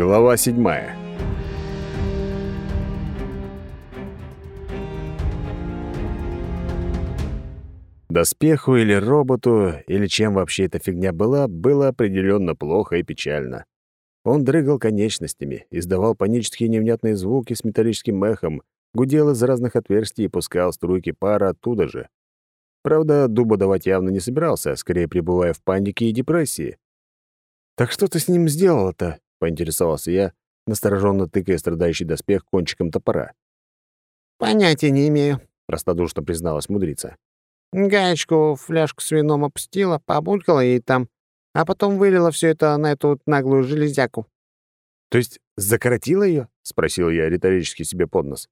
Глава седьмая. Доспеху или роботу, или чем вообще эта фигня была, было определенно плохо и печально. Он дрыгал конечностями, издавал панические невнятные звуки с металлическим эхом, гудел из разных отверстий и пускал струйки пара оттуда же. Правда, дуба давать явно не собирался, скорее пребывая в панике и депрессии. «Так что ты с ним сделал-то?» Поинтересовался я, настороженно тыкая страдающий доспех кончиком топора. «Понятия не имею», — простодушно призналась мудрица. «Гаечку фляжку с вином опустила, побулькала ей там, а потом вылила все это на эту вот наглую железяку». «То есть закоротила ее? спросил я риторически себе под нос.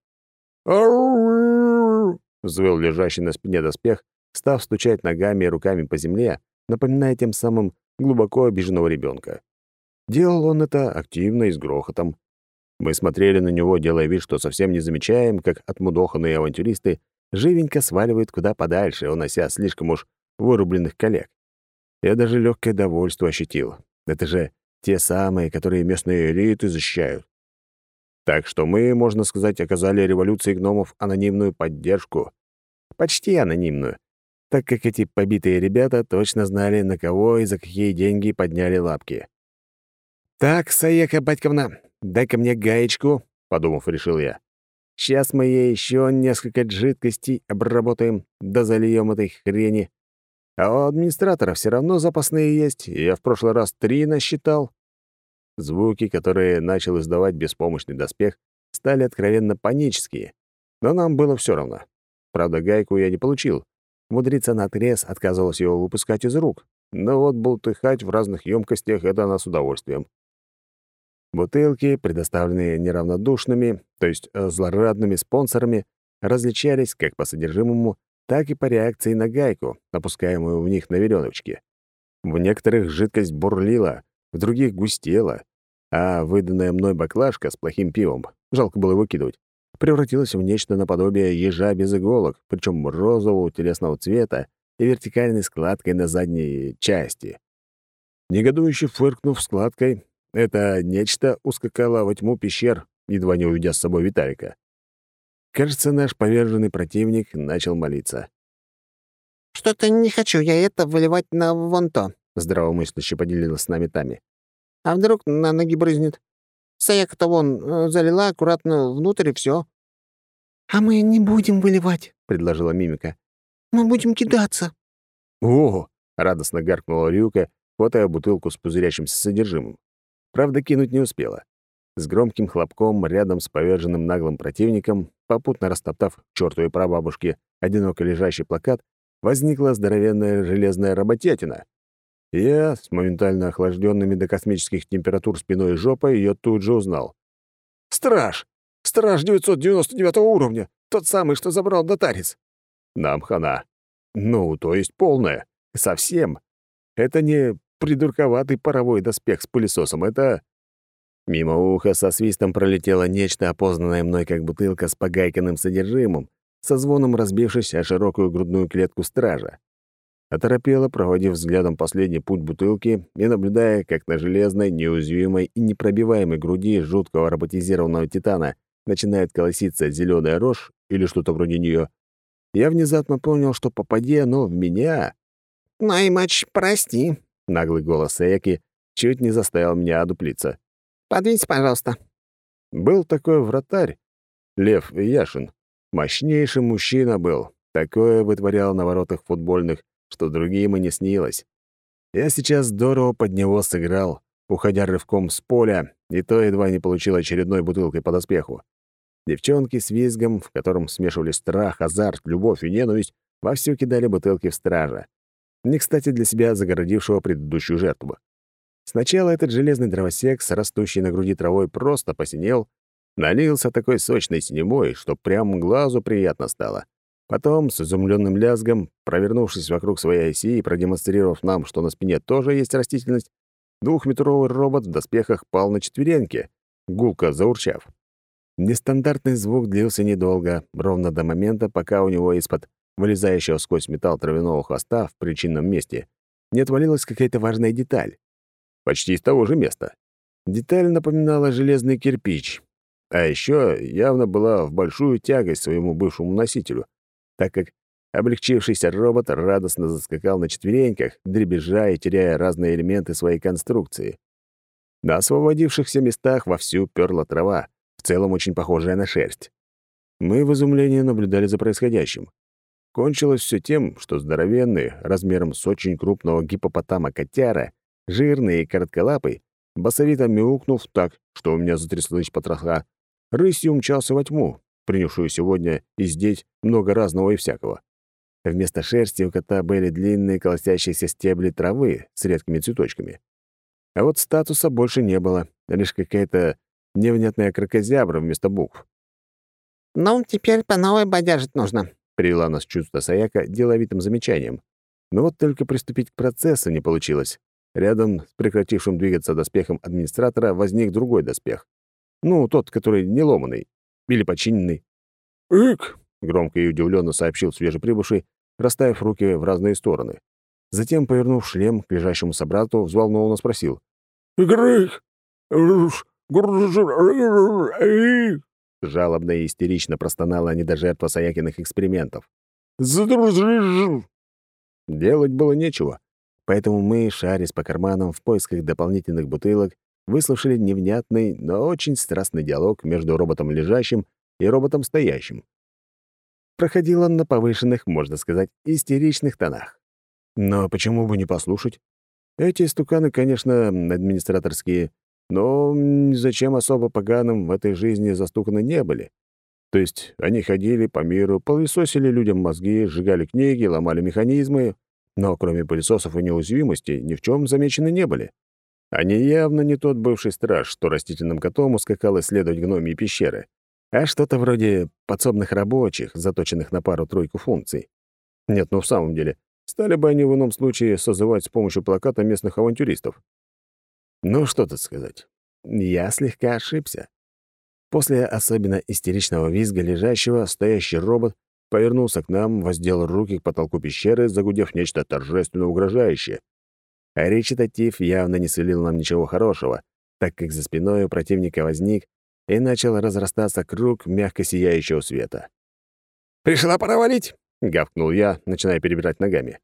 взвыл лежащий на спине доспех, став стучать ногами и руками по земле, напоминая тем самым глубоко обиженного ребенка. Делал он это активно и с грохотом. Мы смотрели на него, делая вид, что совсем не замечаем, как отмудоханные авантюристы живенько сваливают куда подальше, унося слишком уж вырубленных коллег. Я даже легкое довольство ощутил. Это же те самые, которые местные элиты защищают. Так что мы, можно сказать, оказали революции гномов анонимную поддержку. Почти анонимную, так как эти побитые ребята точно знали, на кого и за какие деньги подняли лапки. «Так, Саека Батьковна, дай-ка мне гаечку», — подумав, решил я. «Сейчас мы ей еще несколько жидкостей обработаем, да зальем этой хрени. А у администратора все равно запасные есть, я в прошлый раз три насчитал». Звуки, которые начал издавать беспомощный доспех, стали откровенно панические, но нам было все равно. Правда, гайку я не получил. Мудрица наотрез отказывалась его выпускать из рук, но вот бултыхать в разных емкостях — это она с удовольствием. Бутылки, предоставленные неравнодушными, то есть э, злорадными спонсорами, различались как по содержимому, так и по реакции на гайку, опускаемую в них на верёночке. В некоторых жидкость бурлила, в других густела, а выданная мной баклажка с плохим пивом, жалко было выкидывать, превратилась в нечто наподобие ежа без иголок, причем розового телесного цвета и вертикальной складкой на задней части. Негодующе фыркнув складкой, это нечто ускакало во тьму пещер, едва не уведя с собой Виталика. Кажется, наш поверженный противник начал молиться. «Что-то не хочу я это выливать на вон то», — здравомысляще поделилась с нами Тами. «А вдруг на ноги брызнет? Саяка-то вон э, залила аккуратно внутрь и все. «А мы не будем выливать», — предложила Мимика. «Мы будем кидаться». «О!» — радостно гаркнула Рюка, хватая бутылку с пузырящимся содержимым. Правда, кинуть не успела. С громким хлопком рядом с поверженным наглым противником, попутно растоптав чертовой прабабушке одиноко лежащий плакат, возникла здоровенная железная работятина. Я, с моментально охлажденными до космических температур спиной и жопой, ее тут же узнал. «Страж! Страж 999 уровня! Тот самый, что забрал Дотарис!» Нам хана. Ну, то есть полная. Совсем. Это не придурковатый паровой доспех с пылесосом. Это... Мимо уха со свистом пролетело нечто, опознанное мной как бутылка с погайканным содержимым, со звоном разбившись о широкую грудную клетку стража. Оторопело, проводив взглядом последний путь бутылки и наблюдая, как на железной, неуязвимой и непробиваемой груди жуткого роботизированного титана начинает колоситься зеленая рожь или что-то вроде нее, я внезапно понял, что попади оно в меня... «Наймач, прости», Наглый голос Эки чуть не заставил меня одуплиться. «Подвиньте, пожалуйста». Был такой вратарь, Лев Яшин. Мощнейший мужчина был. Такое вытворял на воротах футбольных, что другим и не снилось. Я сейчас здорово под него сыграл, уходя рывком с поля, и то едва не получил очередной бутылкой по доспеху. Девчонки с визгом, в котором смешивались страх, азарт, любовь и ненависть, вовсю кидали бутылки в стража не кстати для себя загородившего предыдущую жертву. Сначала этот железный дровосек с растущей на груди травой просто посинел, налился такой сочной синевой, что прям глазу приятно стало. Потом, с изумленным лязгом, провернувшись вокруг своей оси и продемонстрировав нам, что на спине тоже есть растительность, двухметровый робот в доспехах пал на четвереньки, гулко заурчав. Нестандартный звук длился недолго, ровно до момента, пока у него из-под вылезающего сквозь металл травяного хвоста в причинном месте, не отвалилась какая-то важная деталь. Почти из того же места. Деталь напоминала железный кирпич, а еще явно была в большую тягость своему бывшему носителю, так как облегчившийся робот радостно заскакал на четвереньках, дребезжа и теряя разные элементы своей конструкции. На освободившихся местах вовсю перла трава, в целом очень похожая на шерсть. Мы в изумлении наблюдали за происходящим. Кончилось все тем, что здоровенный, размером с очень крупного гипопотама котяра, жирный и коротколапый, басовито мяукнув так, что у меня затряслась потроха, рысью умчался во тьму, принявшую сегодня и здесь много разного и всякого. Вместо шерсти у кота были длинные колосящиеся стебли травы с редкими цветочками. А вот статуса больше не было, лишь какая-то невнятная крокозябра вместо букв. «Ну, теперь по новой бодяжить нужно», Привела нас чувство Саяка деловитым замечанием. Но вот только приступить к процессу не получилось. Рядом с прекратившим двигаться доспехом администратора возник другой доспех. Ну, тот, который не ломанный. Или починенный. «Ик!» — громко и удивленно сообщил свежеприбывший, расставив руки в разные стороны. Затем, повернув шлем к лежащему собрату, взволнованно спросил. «Игрых! Жалобно и истерично простонала недожертва Саякиных экспериментов. «Задружи!» Делать было нечего, поэтому мы, шарясь по карманам в поисках дополнительных бутылок, выслушали невнятный, но очень страстный диалог между роботом лежащим и роботом стоящим. Проходил он на повышенных, можно сказать, истеричных тонах. Но почему бы не послушать? Эти стуканы, конечно, администраторские, но зачем особо поганым в этой жизни застуканы не были. То есть они ходили по миру, пылесосили людям мозги, сжигали книги, ломали механизмы, но кроме пылесосов и неуязвимости ни в чем замечены не были. Они явно не тот бывший страж, что растительным котом ускакал исследовать гномии пещеры, а что-то вроде подсобных рабочих, заточенных на пару-тройку функций. Нет, ну в самом деле, стали бы они в ином случае созывать с помощью плаката местных авантюристов. Ну, что тут сказать. Я слегка ошибся. После особенно истеричного визга лежащего, стоящий робот повернулся к нам, воздел руки к потолку пещеры, загудев нечто торжественно угрожающее. А речитатив явно не сулил нам ничего хорошего, так как за спиной у противника возник и начал разрастаться круг мягко сияющего света. «Пришла пора валить!» — гавкнул я, начиная перебирать ногами.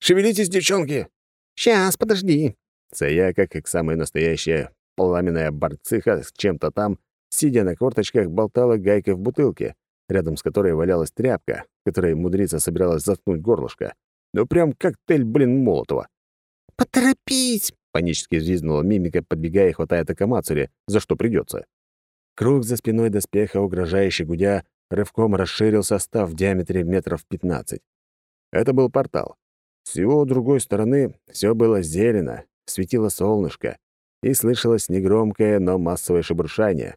«Шевелитесь, девчонки!» «Сейчас, подожди!» Цаяка, как самая настоящая пламенная борцыха с чем-то там, сидя на корточках, болтала гайкой в бутылке, рядом с которой валялась тряпка, которой мудрица собиралась заткнуть горлышко. Ну прям коктейль, блин, Молотова. «Поторопись!» — панически взвизгнула мимика, подбегая и хватая Такамацури, за что придется. Круг за спиной доспеха, угрожающе гудя, рывком расширился, став в диаметре метров пятнадцать. Это был портал. С его другой стороны все было зелено, светило солнышко, и слышалось негромкое, но массовое шебуршание.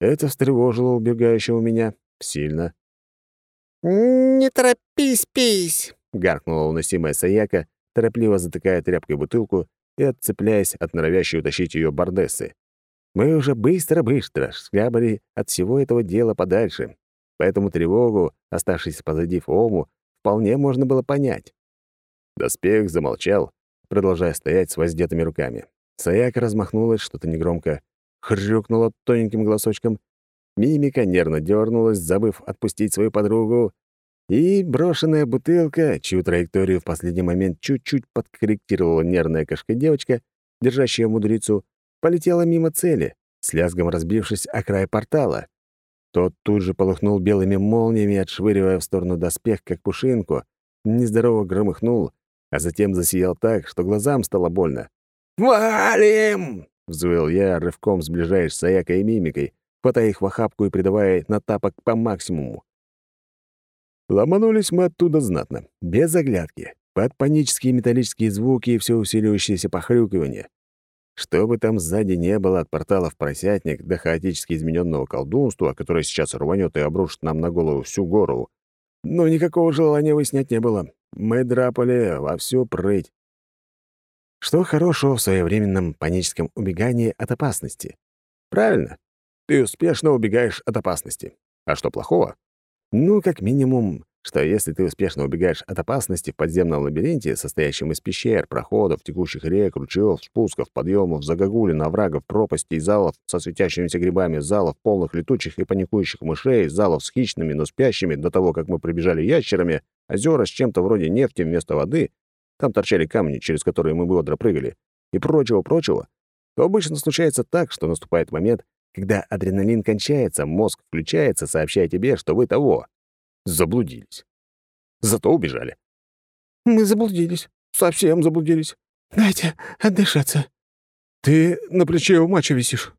Это встревожило убегающего меня сильно. «Не торопись, пись!» — гаркнула уносимая Саяка, торопливо затыкая тряпкой бутылку и отцепляясь от норовящей утащить ее бардессы. Мы уже быстро-быстро шкабали от всего этого дела подальше, поэтому тревогу, оставшись позади Фому, вполне можно было понять. Доспех замолчал, продолжая стоять с воздетыми руками. Саяка размахнулась, что-то негромко хрюкнула тоненьким голосочком. Мимика нервно дернулась, забыв отпустить свою подругу. И брошенная бутылка, чью траекторию в последний момент чуть-чуть подкорректировала нервная кошка-девочка, держащая мудрицу, полетела мимо цели, с лязгом разбившись о край портала. Тот тут же полыхнул белыми молниями, отшвыривая в сторону доспех, как пушинку, нездорово громыхнул, а затем засиял так, что глазам стало больно. «Валим!» — взвыл я, рывком сближаясь с Аякой и Мимикой, хватая их в охапку и придавая на тапок по максимуму. Ломанулись мы оттуда знатно, без оглядки, под панические металлические звуки и все усиливающееся похрюкивание. Что бы там сзади не было от портала в просятник до хаотически измененного колдунства, которое сейчас рванет и обрушит нам на голову всю гору, но никакого желания выяснять не было. Мы драпали во всю прыть. Что хорошего в своевременном паническом убегании от опасности? Правильно, ты успешно убегаешь от опасности. А что плохого? Ну, как минимум, что если ты успешно убегаешь от опасности в подземном лабиринте, состоящем из пещер, проходов, текущих рек, ручьев, спусков, подъемов, загогулин, оврагов, пропастей, залов со светящимися грибами, залов полных летучих и паникующих мышей, залов с хищными, но спящими до того, как мы пробежали ящерами, озера с чем-то вроде нефти вместо воды, там торчали камни, через которые мы бодро прыгали, и прочего-прочего, то обычно случается так, что наступает момент, когда адреналин кончается, мозг включается, сообщая тебе, что вы того. Заблудились. Зато убежали. «Мы заблудились. Совсем заблудились. Дайте отдышаться». «Ты на плече у мача висишь.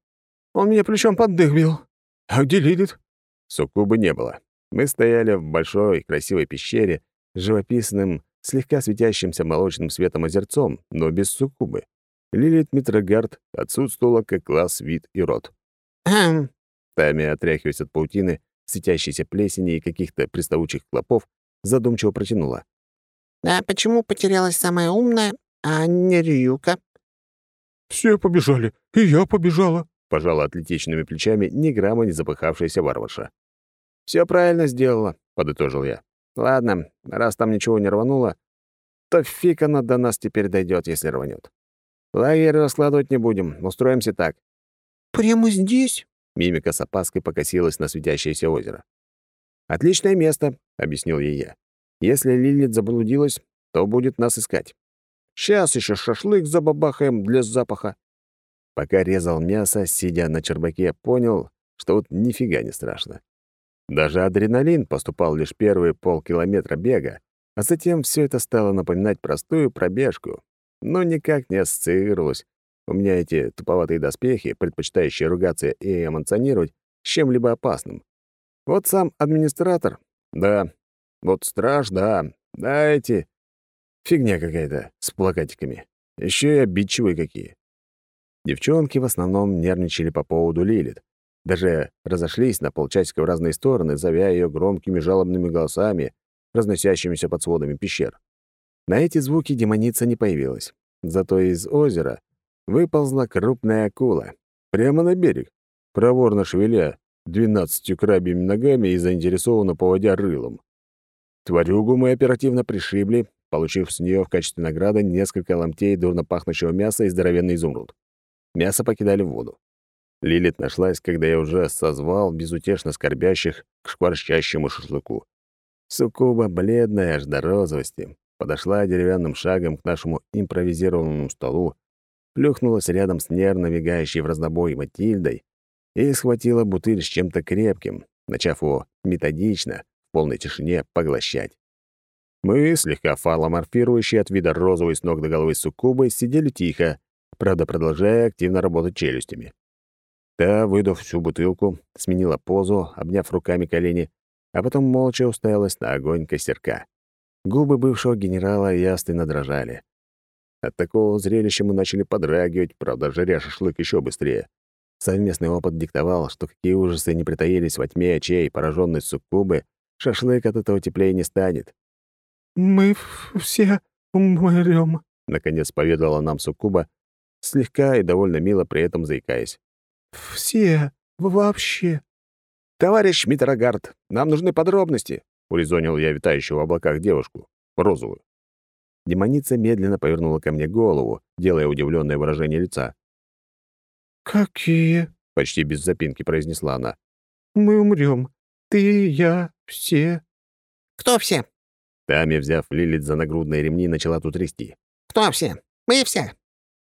Он меня плечом под дых бил. А где Лилит?» Суккубы не было. Мы стояли в большой красивой пещере с живописным, слегка светящимся молочным светом озерцом, но без суккубы. Лилит Митрогард отсутствовала как класс, вид и род. «Хм». Тами, отряхиваясь от паутины, светящейся плесени и каких-то приставучих клопов, задумчиво протянула. «А почему потерялась самая умная, а не Рюка?» «Все побежали, и я побежала», — пожала атлетичными плечами ни грамма не запыхавшаяся варварша. Все правильно сделала», — подытожил я. «Ладно, раз там ничего не рвануло, то фиг она до нас теперь дойдет, если рванет. Лагерь раскладывать не будем, устроимся так». «Прямо здесь?» Мимика с опаской покосилась на светящееся озеро. «Отличное место», — объяснил ей я. «Если Лилит заблудилась, то будет нас искать. Сейчас еще шашлык забабахаем для запаха». Пока резал мясо, сидя на чербаке, понял, что вот нифига не страшно. Даже адреналин поступал лишь первые полкилометра бега, а затем все это стало напоминать простую пробежку, но никак не ассоциировалось у меня эти туповатые доспехи, предпочитающие ругаться и эмоционировать, с чем-либо опасным. Вот сам администратор, да. Вот страж, да. Да эти... Фигня какая-то с плакатиками. Еще и обидчивые какие. Девчонки в основном нервничали по поводу Лилит. Даже разошлись на полчасика в разные стороны, зовя ее громкими жалобными голосами, разносящимися под сводами пещер. На эти звуки демоница не появилась. Зато из озера выползла крупная акула. Прямо на берег, проворно шевеля двенадцатью крабьими ногами и заинтересованно поводя рылом. Тварюгу мы оперативно пришибли, получив с нее в качестве награды несколько ломтей дурно пахнущего мяса и здоровенный изумруд. Мясо покидали в воду. Лилит нашлась, когда я уже созвал безутешно скорбящих к шкварщащему шашлыку. Суккуба, бледная аж до розовости, подошла деревянным шагом к нашему импровизированному столу, плюхнулась рядом с нервно мигающей в разнобой Матильдой и схватила бутыль с чем-то крепким, начав его методично, в полной тишине, поглощать. Мы, слегка фаломорфирующие от вида розовой с ног до головы суккубы, сидели тихо, правда, продолжая активно работать челюстями. Та, выдав всю бутылку, сменила позу, обняв руками колени, а потом молча уставилась на огонь костерка. Губы бывшего генерала ясно дрожали. От такого зрелища мы начали подрагивать, правда, жаря шашлык еще быстрее. Совместный опыт диктовал, что какие ужасы не притаились во тьме очей пораженной суккубы, шашлык от этого теплее не станет. «Мы все умрем», — наконец поведала нам суккуба, слегка и довольно мило при этом заикаясь. «Все. Вообще». «Товарищ Митрогард, нам нужны подробности», — урезонил я витающую в облаках девушку, розовую. Демоница медленно повернула ко мне голову, делая удивленное выражение лица. «Какие?» — почти без запинки произнесла она. «Мы умрем. Ты, я, все». «Кто все?» Тами, взяв Лилит за нагрудные ремни, начала тут трясти. «Кто все? Мы все».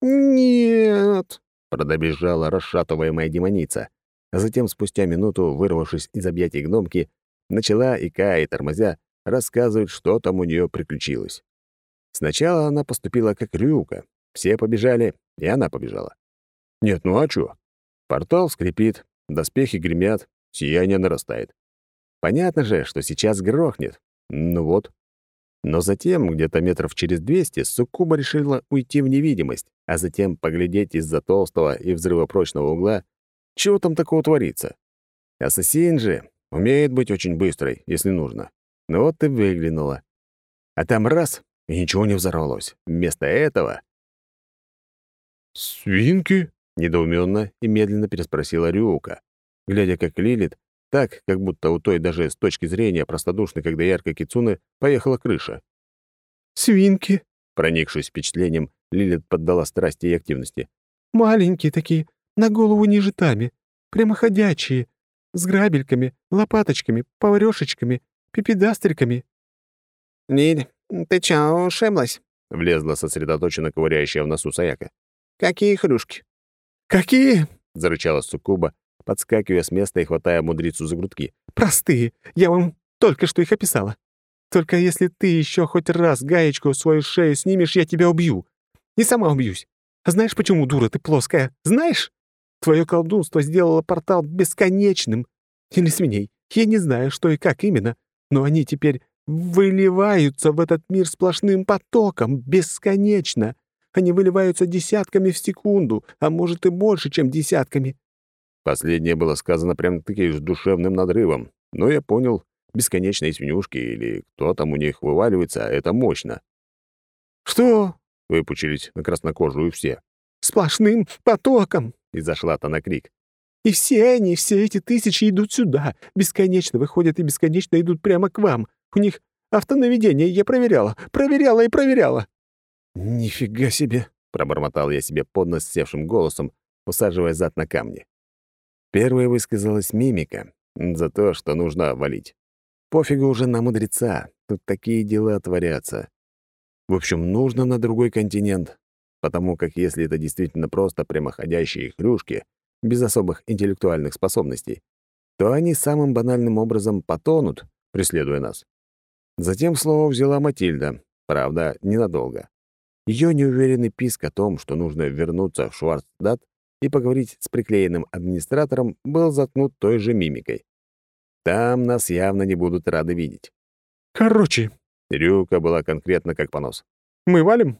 «Нет», — продобежала расшатываемая демоница, а затем, спустя минуту, вырвавшись из объятий гномки, начала, икая и тормозя, рассказывать, что там у нее приключилось. Сначала она поступила как Рюка. Все побежали, и она побежала. Нет, ну а чё? Портал скрипит, доспехи гремят, сияние нарастает. Понятно же, что сейчас грохнет. Ну вот. Но затем, где-то метров через двести, Суккуба решила уйти в невидимость, а затем поглядеть из-за толстого и взрывопрочного угла, чего там такого творится. Ассасин же умеет быть очень быстрой, если нужно. Ну вот и выглянула. А там раз и ничего не взорвалось. Вместо этого... «Свинки?» — недоуменно и медленно переспросила Рюка, глядя, как Лилит Так, как будто у той даже с точки зрения простодушной, когда ярко Кицуны, поехала крыша. «Свинки!» — проникшись впечатлением, Лилит поддала страсти и активности. «Маленькие такие, на голову ниже тами, прямоходячие, с грабельками, лопаточками, поварёшечками, пипедастриками». «Лиль, ты чё, ушиблась?» — влезла сосредоточенно ковыряющая в носу Саяка. «Какие хрюшки?» «Какие?» — зарычала Суккуба, подскакивая с места и хватая мудрицу за грудки. «Простые. Я вам только что их описала. Только если ты еще хоть раз гаечку свою шею снимешь, я тебя убью. И сама убьюсь. А знаешь, почему, дура, ты плоская? Знаешь? Твое колдунство сделало портал бесконечным. Или свиней. Я не знаю, что и как именно, но они теперь выливаются в этот мир сплошным потоком, бесконечно. Они выливаются десятками в секунду, а может и больше, чем десятками. Последнее было сказано прям-таки с душевным надрывом, но я понял, бесконечные свинюшки или кто там у них вываливается, это мощно. «Что?» — выпучились на краснокожую все. «Сплошным потоком!» — и зашла-то на крик. «И все они, все эти тысячи идут сюда, бесконечно выходят и бесконечно идут прямо к вам. У них автонаведение, я проверяла, проверяла и проверяла». «Нифига себе!» — пробормотал я себе под нос севшим голосом, усаживая зад на камни. Первой высказалась мимика за то, что нужно валить. Пофигу уже на мудреца, тут такие дела творятся. В общем, нужно на другой континент, потому как если это действительно просто прямоходящие хрюшки, без особых интеллектуальных способностей, то они самым банальным образом потонут, преследуя нас. Затем слово взяла Матильда, правда, ненадолго. Ее неуверенный писк о том, что нужно вернуться в Шварцдат и поговорить с приклеенным администратором, был заткнут той же мимикой. Там нас явно не будут рады видеть. «Короче...» — Рюка была конкретно как понос. «Мы валим?»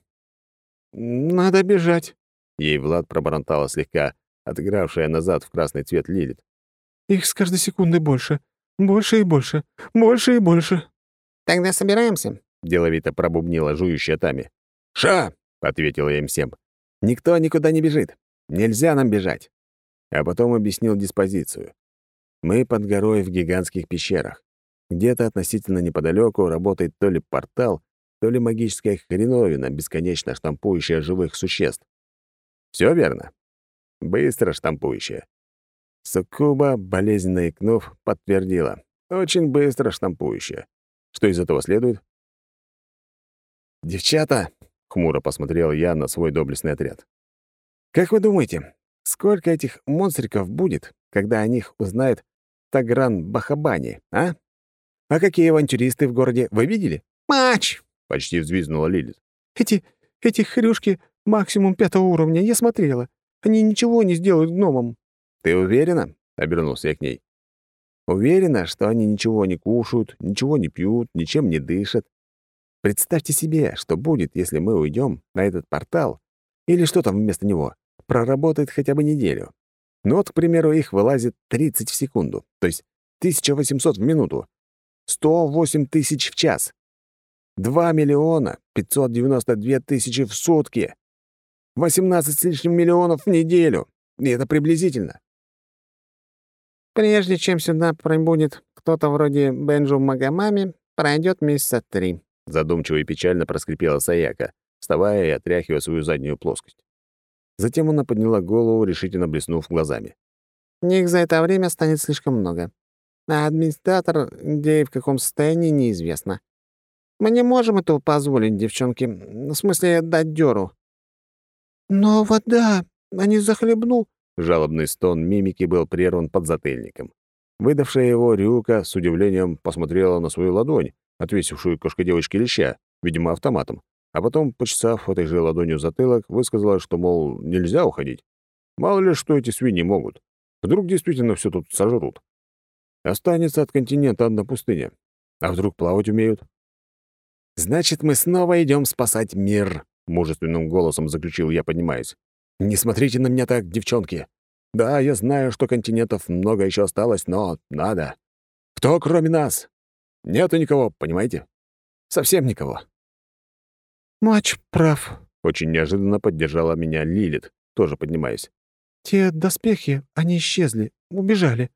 «Надо бежать». Ей Влад пробормотала слегка, отыгравшая назад в красный цвет Лилит. «Их с каждой секундой больше. Больше и больше. Больше и больше». «Тогда собираемся?» — деловито пробубнила жующая Тами. «Ша!» — ответила я им всем. «Никто никуда не бежит. Нельзя нам бежать». А потом объяснил диспозицию. Мы под горой в гигантских пещерах. Где-то относительно неподалеку работает то ли портал, то ли магическая хреновина, бесконечно штампующая живых существ. Все верно? Быстро штампующая. Суккуба, болезненно икнув, подтвердила. Очень быстро штампующая. Что из этого следует? «Девчата!» — хмуро посмотрел я на свой доблестный отряд. «Как вы думаете, сколько этих монстриков будет, когда о них узнает Тагран Бахабани, а? А какие авантюристы в городе вы видели?» «Мач!» — почти взвизгнула Лилит. «Эти... эти хрюшки максимум пятого уровня, я смотрела. Они ничего не сделают гномам». «Ты уверена?» — обернулся я к ней. «Уверена, что они ничего не кушают, ничего не пьют, ничем не дышат. Представьте себе, что будет, если мы уйдем на этот портал, или что там вместо него, проработает хотя бы неделю. Ну вот, к примеру, их вылазит 30 в секунду, то есть 1800 в минуту, 108 тысяч в час, 2 миллиона 592 тысячи в сутки, 18 с лишним миллионов в неделю. И это приблизительно. Прежде чем сюда прибудет кто-то вроде Бенджу Магомами, пройдет месяца три. Задумчиво и печально проскрипела Саяка, вставая и отряхивая свою заднюю плоскость. Затем она подняла голову, решительно блеснув глазами. Них за это время станет слишком много. А администратор, где и в каком состоянии, неизвестно. Мы не можем этого позволить, девчонки. В смысле, дать дёру. «Но вода! Они захлебну!» Жалобный стон мимики был прерван подзатыльником. Выдавшая его Рюка с удивлением посмотрела на свою ладонь, отвесившую кошка-девочке леща, видимо, автоматом, а потом, почесав этой же ладонью затылок, высказала, что, мол, нельзя уходить. Мало ли, что эти свиньи могут. Вдруг действительно все тут сожрут. Останется от континента одна пустыня. А вдруг плавать умеют? «Значит, мы снова идем спасать мир», — мужественным голосом заключил я, поднимаясь. «Не смотрите на меня так, девчонки. Да, я знаю, что континентов много еще осталось, но надо. Кто кроме нас? Нету никого, понимаете? Совсем никого». «Мач прав», — очень неожиданно поддержала меня Лилит, тоже поднимаясь. «Те доспехи, они исчезли, убежали.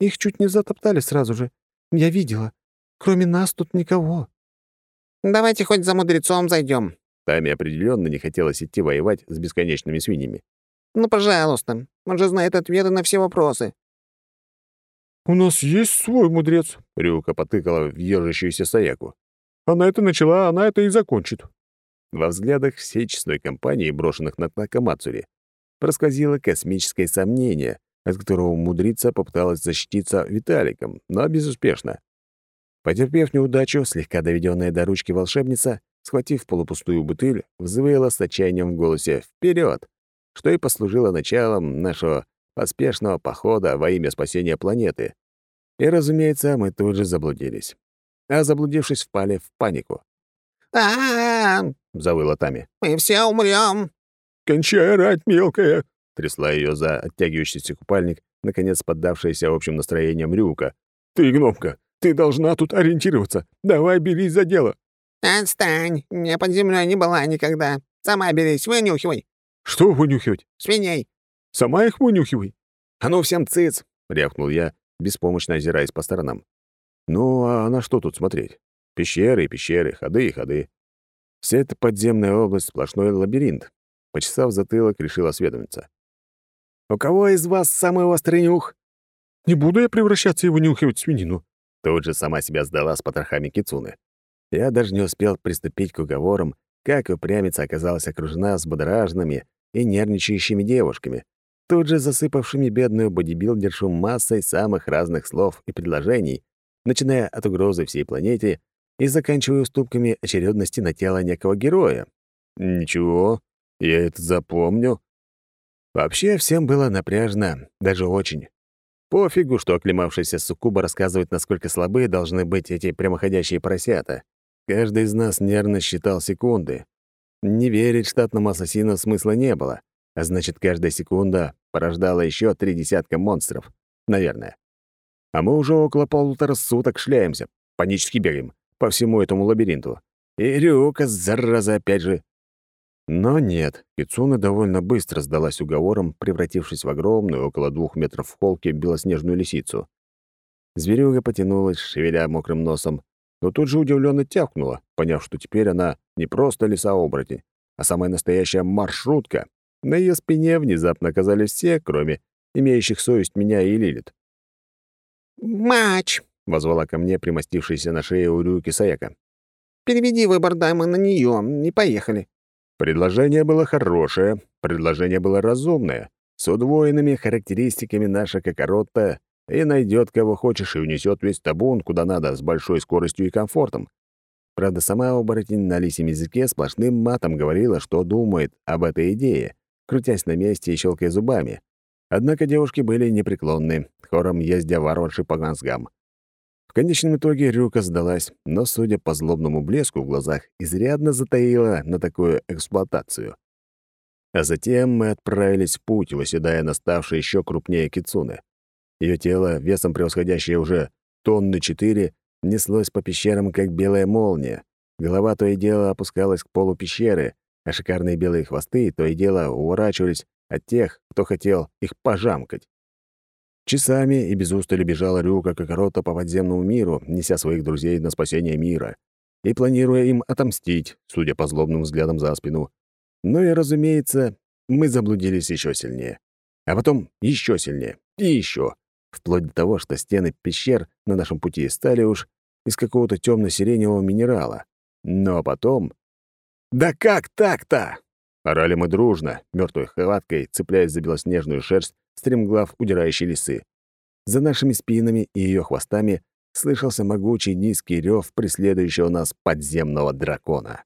Их чуть не затоптали сразу же. Я видела. Кроме нас тут никого». «Давайте хоть за мудрецом зайдем. Таме определенно не хотелось идти воевать с бесконечными свиньями. «Ну, пожалуйста. Он же знает ответы на все вопросы». «У нас есть свой мудрец», — Рюка потыкала в ежащуюся Саяку. «Она это начала, она это и закончит». Во взглядах всей честной компании, брошенных на Такамацури, просквозило космическое сомнение, от которого мудрица попыталась защититься Виталиком, но безуспешно. Потерпев неудачу, слегка доведенная до ручки волшебница, схватив полупустую бутыль, взвыла с отчаянием в голосе «Вперед!», что и послужило началом нашего поспешного похода во имя спасения планеты. И, разумеется, мы тут же заблудились. А заблудившись, впали в панику. А завыла Тами. Мы все умрем. «Кончай орать, мелкая!» — трясла ее за оттягивающийся купальник, наконец поддавшаяся общим настроением Рюка. «Ты, гномка, ты должна тут ориентироваться. Давай берись за дело». «Отстань! Я под землей не была никогда. Сама берись, вынюхивай». «Что вынюхивать?» «Свиней». «Сама их вынюхивай». «А ну всем цыц!» — рявкнул я, беспомощно озираясь по сторонам. «Ну, а на что тут смотреть? Пещеры и пещеры, ходы и ходы. Вся эта подземная область — сплошной лабиринт. Почесав затылок, решил осведомиться. «У кого из вас самый острый нюх?» «Не буду я превращаться и вынюхивать свинину». Тут же сама себя сдала с потрохами Кицуны. Я даже не успел приступить к уговорам, как упрямица оказалась окружена взбудораженными и нервничающими девушками, тут же засыпавшими бедную бодибилдершу массой самых разных слов и предложений, начиная от угрозы всей планете и заканчивая уступками очередности на тело некого героя. Ничего, я это запомню. Вообще всем было напряжно, даже очень. Пофигу, что оклемавшийся суккуба рассказывает, насколько слабые должны быть эти прямоходящие поросята. Каждый из нас нервно считал секунды. Не верить штатному ассасину смысла не было, а значит, каждая секунда порождала еще три десятка монстров. Наверное. А мы уже около полутора суток шляемся, панически бегаем по всему этому лабиринту. И Рюка, зараза, опять же. Но нет, Кицуна довольно быстро сдалась уговором, превратившись в огромную, около двух метров в холке, белоснежную лисицу. Зверюга потянулась, шевеля мокрым носом, но тут же удивленно тявкнула, поняв, что теперь она не просто лиса-оборотень, а самая настоящая маршрутка. На ее спине внезапно оказались все, кроме имеющих совесть меня и Лилит. «Мач!» — возвала ко мне примостившаяся на шее у Рюки Саяка. «Переведи выбор дамы на нее, и поехали». Предложение было хорошее, предложение было разумное, с удвоенными характеристиками наша Кокоротта и найдет кого хочешь и унесет весь табун куда надо с большой скоростью и комфортом. Правда, сама оборотень на лисем языке сплошным матом говорила, что думает об этой идее, крутясь на месте и щелкая зубами. Однако девушки были непреклонны, хором ездя варварши по гансгам. В конечном итоге Рюка сдалась, но, судя по злобному блеску в глазах, изрядно затаила на такую эксплуатацию. А затем мы отправились в путь, выседая на ставшей еще крупнее кицуны. Ее тело, весом превосходящее уже тонны четыре, неслось по пещерам, как белая молния. Голова то и дело опускалась к полу пещеры, а шикарные белые хвосты то и дело уворачивались от тех, кто хотел их пожамкать. Часами и без устали бежала Рюка Кокорота по подземному миру, неся своих друзей на спасение мира и планируя им отомстить, судя по злобным взглядам за спину. Ну и, разумеется, мы заблудились еще сильнее. А потом еще сильнее. И еще вплоть до того, что стены пещер на нашем пути стали уж из какого-то темно-сиреневого минерала. Но потом... «Да как так-то?» Орали мы дружно, мертвой хваткой, цепляясь за белоснежную шерсть стремглав удирающей лисы. За нашими спинами и ее хвостами слышался могучий низкий рев преследующего нас подземного дракона.